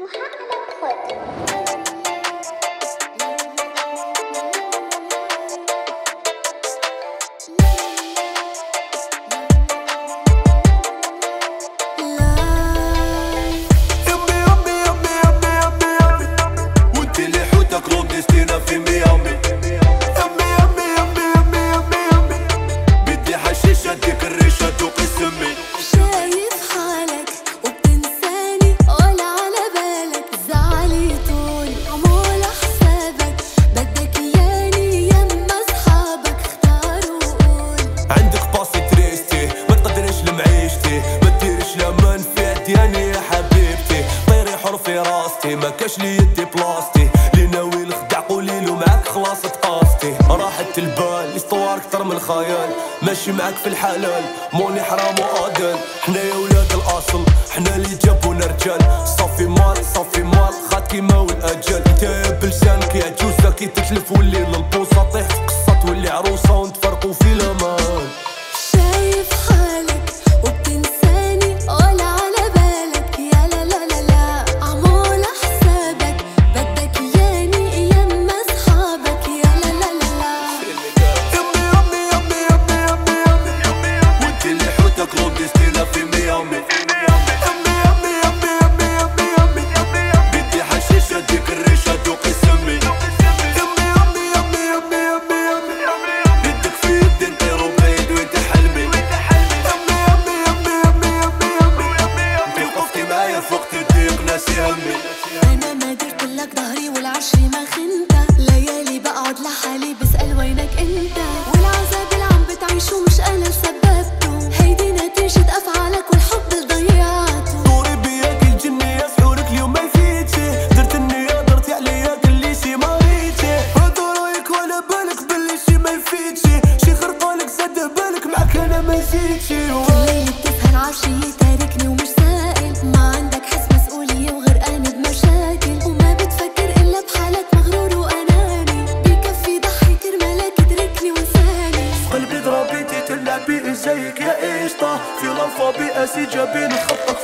راستي ما كاش لي يدي بلاستي لي ناوي الخدع قولي له معاك خلاص تقاستي راحت البال الاستوار كتر من الخيال. ماشي معاك في الحلال موني حرام وآدل. حنا يا ولاد الأصل حنا اللي جابونا رجال صافي مال صافي مال خات كيما والاجل يا بلسانك يا جوزة كي تتلف واللي للبوصة طيح في قصة تولي عروسة ونتفرقوا في والعشري ما خنت. ليالي بقعد لحالي بسأل وينك انت؟ والعذاب اللي عم بتعيشه مش أنا سببته. هيدي نتيجة أفعالك والحب اللي ضيعته. دوري بياك الجنة يا سحورك اليوم ما فيتي درت النية درت عليا كل شي ما ريتي هادو رايك ولا بالك باللي شي ما يفيتشي شي خرطالك زاد بالك معاك أنا ما نسيتشي كل ليلة بتسهر عشية زيك يا قشطة في الألفا بأسي جابين خطك